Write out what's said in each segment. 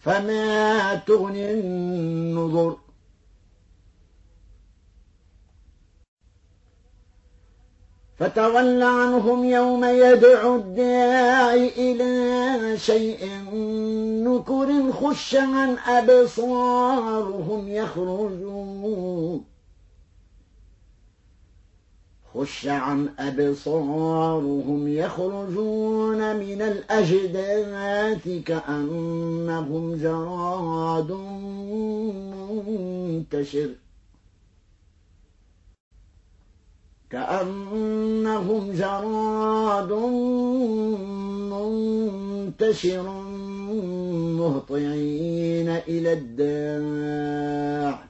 فما تغني النظر فتول عنهم يوم يدعو الداعي إلى شيء نكر خش عن أبصارهم يخرجون. خش عن أبصارهم يخرجون من الأجداث كأنهم جراد منتشر. كأنهم جراد منتشر مهطعين إلى الداع.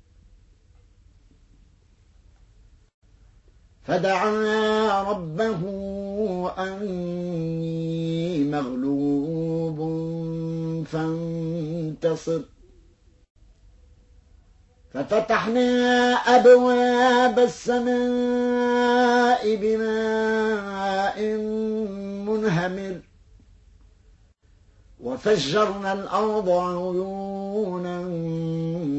فدعا ربه أني مغلوب فانتصر. ففتحنا أبواب السماء بماء منهمر. وفجرنا الأرض عيونا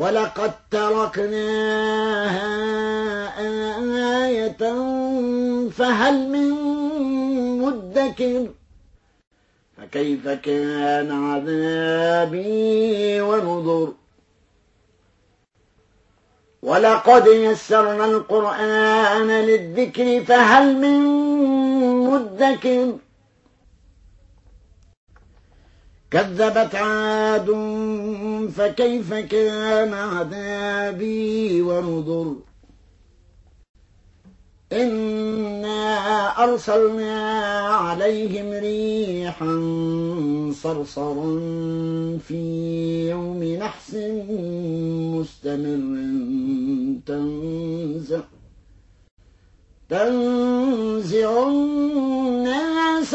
ولقد تركناها آية فهل من مدكر؟ فكيف كان عذابي ونذر؟ ولقد يسرنا القرآن للذكر فهل من مدكر؟ كذبت عاد فكيف كان عذابي ونذر؟ إنا أرسلنا عليهم ريحا صرصرا في يوم نحس مستمر تنزع تنزع الناس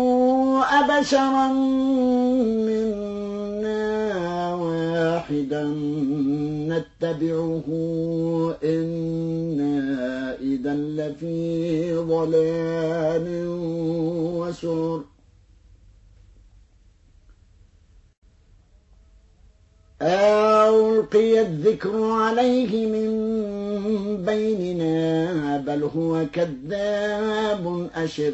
أبشرا منا واحدا نتبعه إنا إذا لفي ضلال وسر. ألقي الذكر عليه من بيننا بل هو كذاب أشر.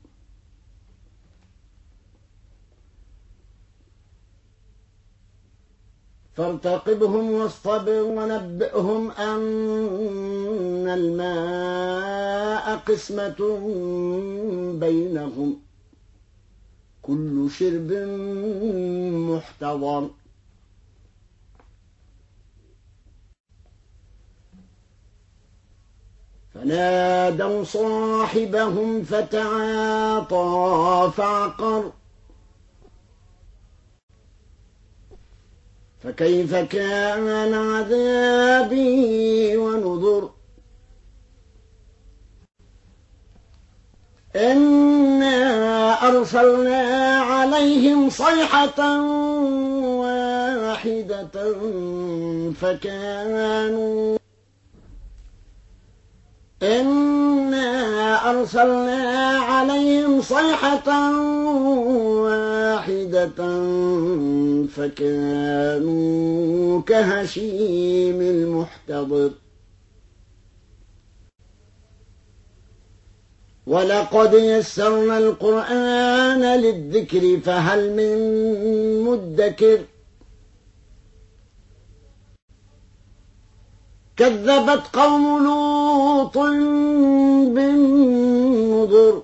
فارتقبهم واصطبر ونبئهم أن الماء قسمة بينهم. كل شرب محتضر. فنادوا صاحبهم فتعاطى فعقر. فكيف كان عذابي ونذر؟ إنا أرسلنا عليهم صيحة واحدة فكانوا إنا أرسلنا عليهم صيحة واحدة فكانوا كهشيم المحتضر. ولقد يسرنا القرآن للذكر فهل من مدكر؟ كذبت قوم لوط بالنذر.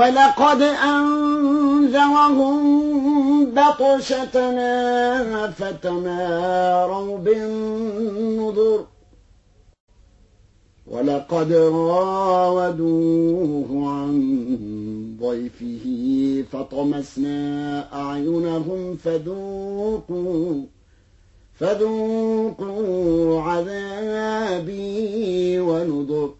ولقد أنذرهم بطشتنا فتماروا بالنذر. ولقد راودوه عن ضيفه فطمسنا أعينهم فذوقوا فذوقوا عذابي ونذر.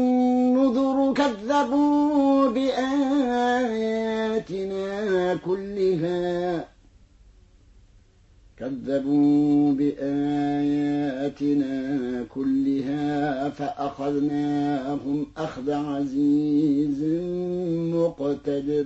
كذبوا بآياتنا كلها. كذبوا بآياتنا كلها فأخذناهم أخذ عزيز مقتدر.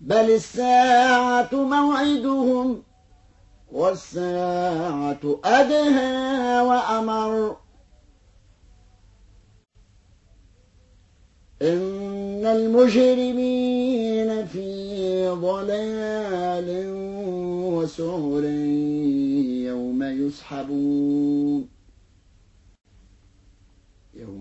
بل الساعة موعدهم والساعة أدهى وأمر. إن المجرمين في ضلال وسعر يوم يسحبون.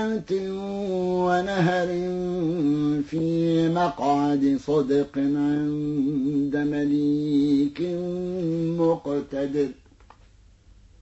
جنات ونهر في مقعد صدق عند مليك مقتدر